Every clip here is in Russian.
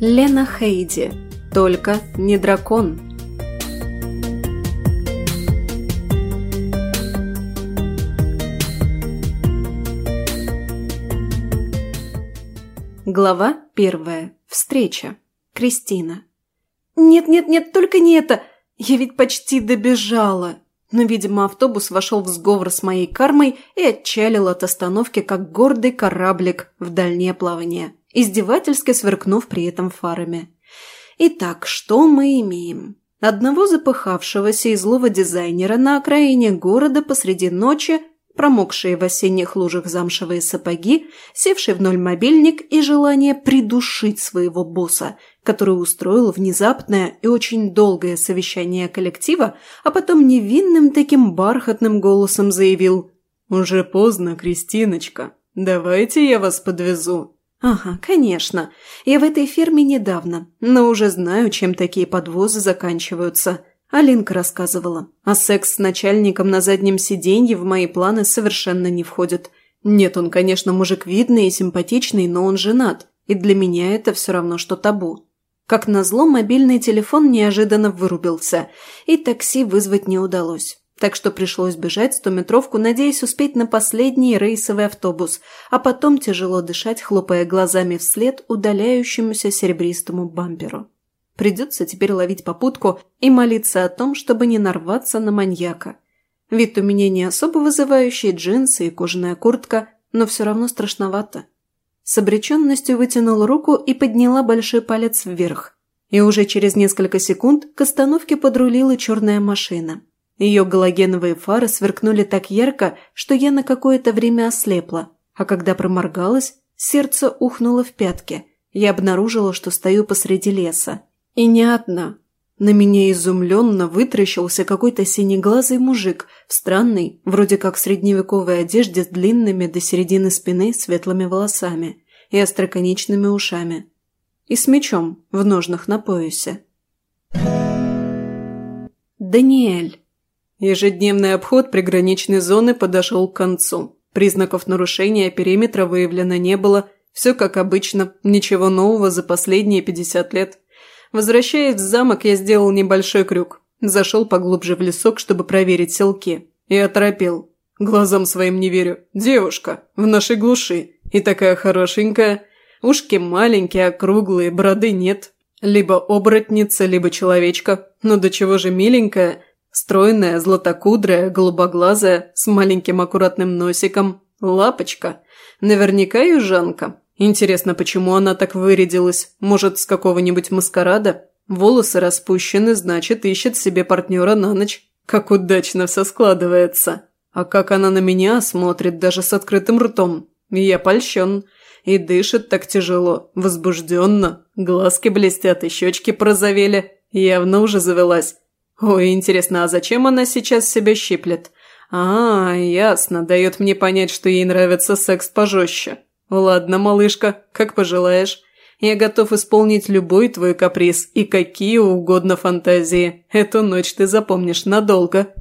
Лена Хейди. Только не дракон. Глава первая. Встреча. Кристина. «Нет-нет-нет, только не это! Я ведь почти добежала!» Но, видимо, автобус вошел в сговор с моей кармой и отчалил от остановки, как гордый кораблик в дальнее плавание, издевательски сверкнув при этом фарами. Итак, что мы имеем? Одного запыхавшегося и злого дизайнера на окраине города посреди ночи промокшие в осенних лужах замшевые сапоги, севший в ноль мобильник и желание придушить своего босса, который устроил внезапное и очень долгое совещание коллектива, а потом невинным таким бархатным голосом заявил «Уже поздно, Кристиночка, давайте я вас подвезу». «Ага, конечно. Я в этой фирме недавно, но уже знаю, чем такие подвозы заканчиваются. Алинка рассказывала. А секс с начальником на заднем сиденье в мои планы совершенно не входит. Нет, он, конечно, мужик видный и симпатичный, но он женат. И для меня это все равно, что табу. Как назло, мобильный телефон неожиданно вырубился, и такси вызвать не удалось. Так что пришлось бежать стометровку, надеясь успеть на последний рейсовый автобус, а потом тяжело дышать, хлопая глазами вслед удаляющемуся серебристому бамперу. Придется теперь ловить попутку и молиться о том, чтобы не нарваться на маньяка. Вид у меня не особо вызывающий, джинсы и кожаная куртка, но все равно страшновато. С обреченностью вытянула руку и подняла большой палец вверх. И уже через несколько секунд к остановке подрулила черная машина. Ее галогеновые фары сверкнули так ярко, что я на какое-то время ослепла, а когда проморгалась, сердце ухнуло в пятки. Я обнаружила, что стою посреди леса. И не одна. На меня изумленно вытращился какой-то синеглазый мужик в странной, вроде как средневековой одежде с длинными до середины спины светлыми волосами и остроконечными ушами. И с мечом в ножнах на поясе. Даниэль. Ежедневный обход приграничной зоны подошел к концу. Признаков нарушения периметра выявлено не было. Все как обычно, ничего нового за последние 50 лет. Возвращаясь в замок, я сделал небольшой крюк. Зашел поглубже в лесок, чтобы проверить селки. И оторопел. Глазам своим не верю. Девушка. В нашей глуши. И такая хорошенькая. Ушки маленькие, округлые, бороды нет. Либо оборотница, либо человечка. Но до чего же миленькая. Стройная, златокудрая, голубоглазая, с маленьким аккуратным носиком. Лапочка. Наверняка южанка. Интересно, почему она так вырядилась? Может, с какого-нибудь маскарада? Волосы распущены, значит, ищет себе партнера на ночь. Как удачно все складывается. А как она на меня смотрит даже с открытым ртом. Я польщен. И дышит так тяжело, возбужденно. Глазки блестят и щечки прозовели. Явно уже завелась. Ой, интересно, а зачем она сейчас себя щиплет? А, ясно, дает мне понять, что ей нравится секс пожестче. «Ладно, малышка, как пожелаешь. Я готов исполнить любой твой каприз и какие угодно фантазии. Эту ночь ты запомнишь надолго».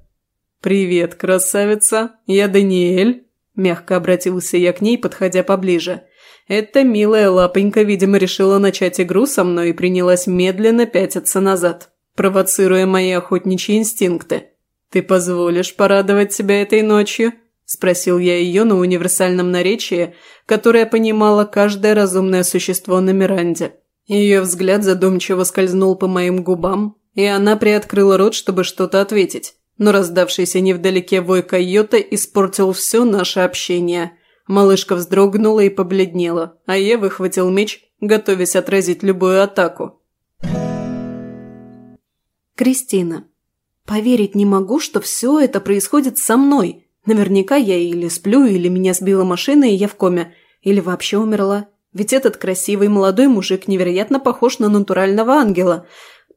«Привет, красавица, я Даниэль», – мягко обратился я к ней, подходя поближе. Эта милая лапонька, видимо, решила начать игру со мной и принялась медленно пятиться назад, провоцируя мои охотничьи инстинкты. «Ты позволишь порадовать себя этой ночью?» – спросил я ее на универсальном наречии, которое понимало каждое разумное существо на Миранде. Ее взгляд задумчиво скользнул по моим губам, и она приоткрыла рот, чтобы что-то ответить. Но раздавшийся невдалеке вой койота испортил все наше общение. Малышка вздрогнула и побледнела, а я выхватил меч, готовясь отразить любую атаку. Кристина. Поверить не могу, что все это происходит со мной – Наверняка я или сплю, или меня сбила машина, и я в коме. Или вообще умерла. Ведь этот красивый молодой мужик невероятно похож на натурального ангела.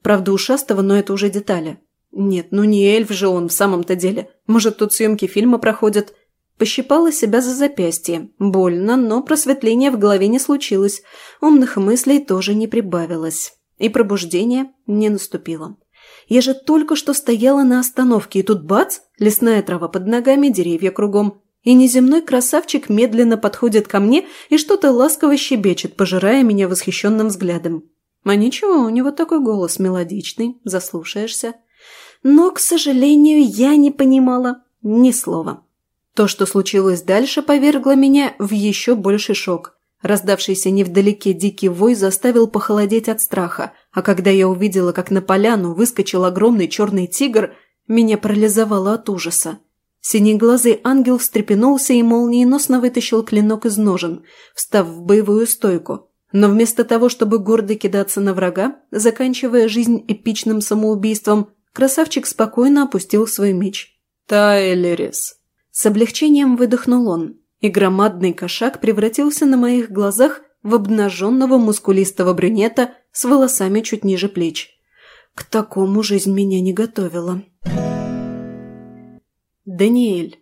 Правда, ушастого, но это уже детали. Нет, ну не эльф же он в самом-то деле. Может, тут съемки фильма проходят. Пощипала себя за запястье. Больно, но просветления в голове не случилось. Умных мыслей тоже не прибавилось. И пробуждение не наступило. Я же только что стояла на остановке, и тут бац, лесная трава под ногами, деревья кругом. И неземной красавчик медленно подходит ко мне и что-то ласково щебечет, пожирая меня восхищенным взглядом. А ничего, у него такой голос мелодичный, заслушаешься. Но, к сожалению, я не понимала ни слова. То, что случилось дальше, повергло меня в еще больший шок. Раздавшийся невдалеке дикий вой заставил похолодеть от страха, а когда я увидела, как на поляну выскочил огромный черный тигр, меня парализовало от ужаса. Синеглазый ангел встрепенулся и молниеносно вытащил клинок из ножен, встав в боевую стойку. Но вместо того, чтобы гордо кидаться на врага, заканчивая жизнь эпичным самоубийством, красавчик спокойно опустил свой меч. «Тайлерис!» С облегчением выдохнул он, и громадный кошак превратился на моих глазах в обнаженного мускулистого брюнета с волосами чуть ниже плеч. К такому жизнь меня не готовила. Даниэль.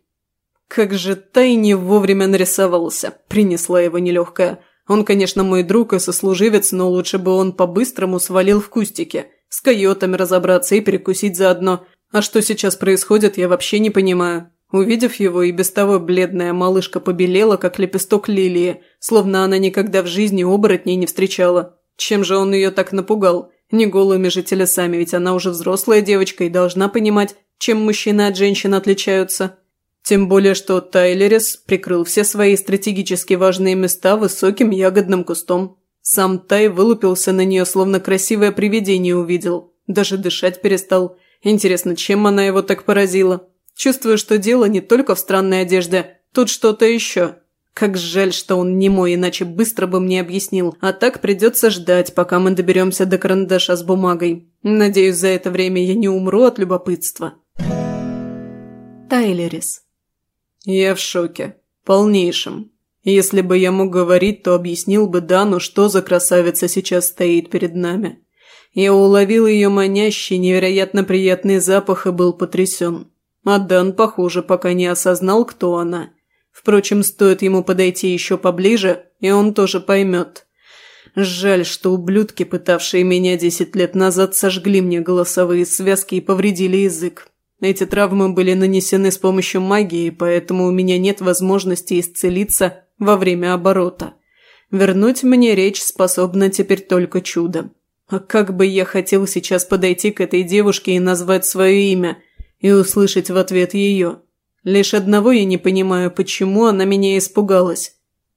Как же Тай вовремя нарисовался, принесла его нелегкая. Он, конечно, мой друг и сослуживец, но лучше бы он по-быстрому свалил в кустике. С койотами разобраться и перекусить заодно. А что сейчас происходит, я вообще не понимаю. Увидев его, и без того бледная малышка побелела, как лепесток лилии, словно она никогда в жизни оборотней не встречала. Чем же он ее так напугал? Не голыми же телесами, ведь она уже взрослая девочка и должна понимать, чем мужчины от женщин отличаются. Тем более, что Тайлерис прикрыл все свои стратегически важные места высоким ягодным кустом. Сам Тай вылупился на нее, словно красивое привидение увидел. Даже дышать перестал. Интересно, чем она его так поразила? Чувствую, что дело не только в странной одежде, тут что-то еще. Как жаль, что он не мой, иначе быстро бы мне объяснил. А так придется ждать, пока мы доберемся до карандаша с бумагой. Надеюсь, за это время я не умру от любопытства. Тайлерис. Я в шоке. Полнейшем. Если бы я мог говорить, то объяснил бы Дану, что за красавица сейчас стоит перед нами. Я уловил ее манящий, невероятно приятный запах и был потрясен. А Дан, похоже, пока не осознал, кто она. Впрочем, стоит ему подойти еще поближе, и он тоже поймет. Жаль, что ублюдки, пытавшие меня десять лет назад, сожгли мне голосовые связки и повредили язык. Эти травмы были нанесены с помощью магии, поэтому у меня нет возможности исцелиться во время оборота. Вернуть мне речь способна теперь только чудо. А как бы я хотел сейчас подойти к этой девушке и назвать свое имя – и услышать в ответ ее. Лишь одного я не понимаю, почему она меня испугалась.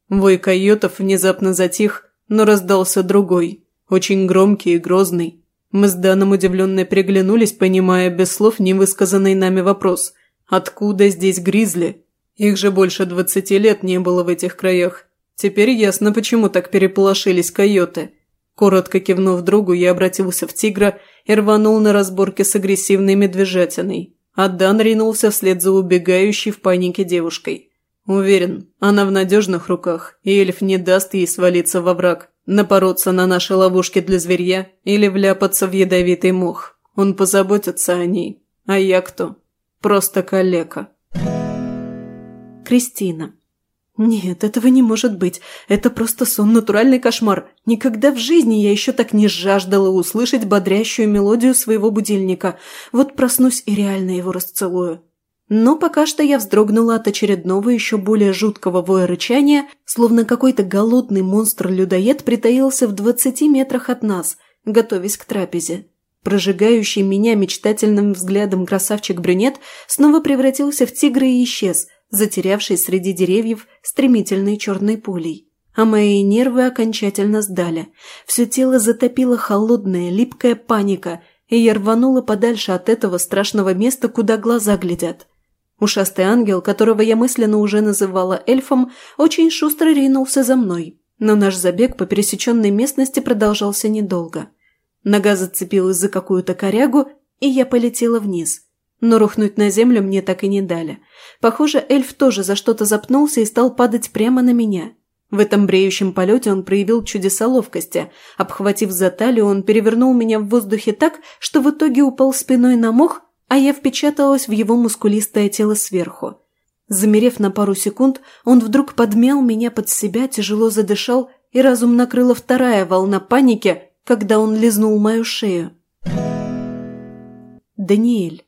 Вой койотов внезапно затих, но раздался другой, очень громкий и грозный. Мы с Даном удивленно приглянулись, понимая без слов невысказанный нами вопрос «Откуда здесь гризли?» Их же больше двадцати лет не было в этих краях. Теперь ясно, почему так переполошились койоты. Коротко кивнув другу, я обратился в тигра и рванул на разборке с агрессивной медвежатиной. А Дан ринулся вслед за убегающей в панике девушкой. Уверен, она в надежных руках, и эльф не даст ей свалиться во враг, напороться на наши ловушки для зверья или вляпаться в ядовитый мох. Он позаботится о ней. А я кто? Просто калека. Кристина. Нет, этого не может быть. Это просто сон, натуральный кошмар. Никогда в жизни я еще так не жаждала услышать бодрящую мелодию своего будильника. Вот проснусь и реально его расцелую. Но пока что я вздрогнула от очередного еще более жуткого воя рычания, словно какой-то голодный монстр-людоед притаился в двадцати метрах от нас, готовясь к трапезе. Прожигающий меня мечтательным взглядом красавчик-брюнет снова превратился в тигра и исчез – затерявший среди деревьев стремительной черной пулей. А мои нервы окончательно сдали. Все тело затопило холодная, липкая паника, и я рванула подальше от этого страшного места, куда глаза глядят. Ушастый ангел, которого я мысленно уже называла эльфом, очень шустро ринулся за мной. Но наш забег по пересеченной местности продолжался недолго. Нога зацепилась за какую-то корягу, и я полетела вниз – но рухнуть на землю мне так и не дали. Похоже, эльф тоже за что-то запнулся и стал падать прямо на меня. В этом бреющем полете он проявил чудеса ловкости. Обхватив за талию, он перевернул меня в воздухе так, что в итоге упал спиной на мох, а я впечаталась в его мускулистое тело сверху. Замерев на пару секунд, он вдруг подмял меня под себя, тяжело задышал, и разум накрыла вторая волна паники, когда он лизнул мою шею. Даниэль.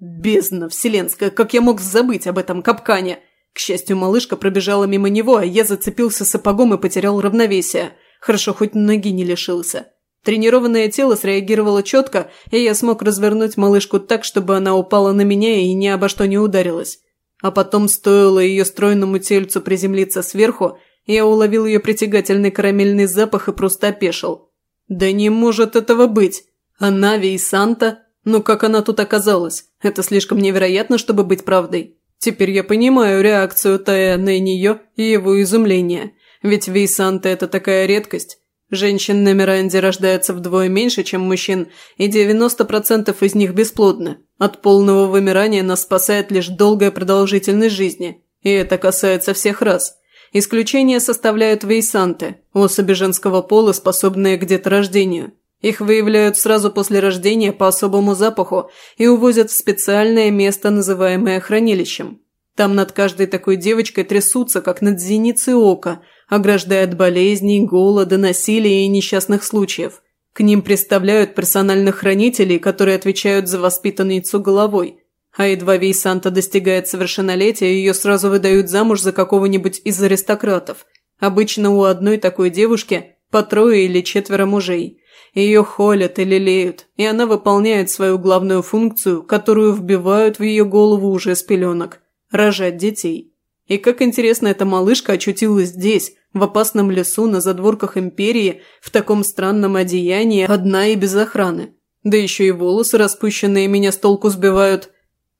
Бездна вселенская, как я мог забыть об этом капкане? К счастью, малышка пробежала мимо него, а я зацепился сапогом и потерял равновесие. Хорошо, хоть ноги не лишился. Тренированное тело среагировало четко, и я смог развернуть малышку так, чтобы она упала на меня и ни обо что не ударилась. А потом стоило ее стройному тельцу приземлиться сверху, я уловил ее притягательный карамельный запах и просто опешил. «Да не может этого быть! Она и Санта? Ну как она тут оказалась? Это слишком невероятно, чтобы быть правдой. Теперь я понимаю реакцию Тая на нее и его изумление. Ведь Вейсанта – это такая редкость. Женщин на Миранде рождается вдвое меньше, чем мужчин, и 90% из них бесплодны. От полного вымирания нас спасает лишь долгая продолжительность жизни. И это касается всех рас. Исключение составляют вейсанты, особи женского пола, способные к деторождению. Их выявляют сразу после рождения по особому запаху и увозят в специальное место, называемое хранилищем. Там над каждой такой девочкой трясутся, как над зеницей ока, ограждая от болезней, голода, насилия и несчастных случаев. К ним представляют персональных хранителей, которые отвечают за воспитанницу головой. А едва Вейсанта достигает совершеннолетия, ее сразу выдают замуж за какого-нибудь из аристократов. Обычно у одной такой девушки по трое или четверо мужей. Ее холят и лелеют, и она выполняет свою главную функцию, которую вбивают в ее голову уже с пеленок – рожать детей. И как интересно эта малышка очутилась здесь, в опасном лесу на задворках империи, в таком странном одеянии, одна и без охраны. Да еще и волосы распущенные меня с толку сбивают.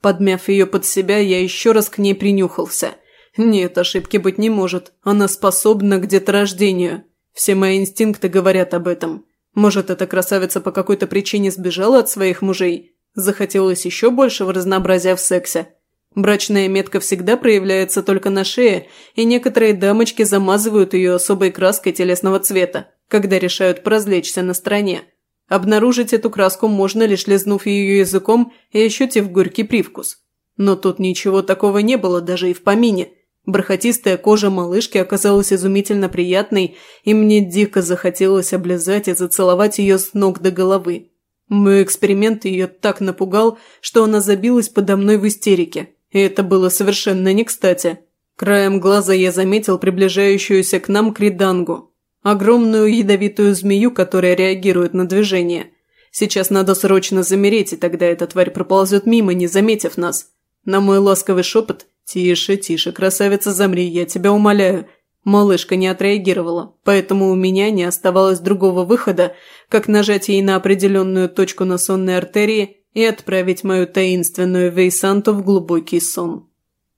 Подмяв ее под себя, я еще раз к ней принюхался. Нет, ошибки быть не может. Она способна к деторождению. Все мои инстинкты говорят об этом. Может, эта красавица по какой-то причине сбежала от своих мужей? Захотелось еще большего разнообразия в сексе? Брачная метка всегда проявляется только на шее, и некоторые дамочки замазывают ее особой краской телесного цвета, когда решают поразвлечься на стороне. Обнаружить эту краску можно, лишь лизнув ее языком и ощутив горький привкус. Но тут ничего такого не было даже и в помине. Бархатистая кожа малышки оказалась изумительно приятной, и мне дико захотелось облизать и зацеловать ее с ног до головы. Мой эксперимент ее так напугал, что она забилась подо мной в истерике, и это было совершенно не кстати. Краем глаза я заметил приближающуюся к нам кридангу. Огромную ядовитую змею, которая реагирует на движение. Сейчас надо срочно замереть, и тогда эта тварь проползет мимо, не заметив нас. На мой ласковый шепот «Тише, тише, красавица, замри, я тебя умоляю». Малышка не отреагировала, поэтому у меня не оставалось другого выхода, как нажать ей на определенную точку на сонной артерии и отправить мою таинственную Вейсанту в глубокий сон.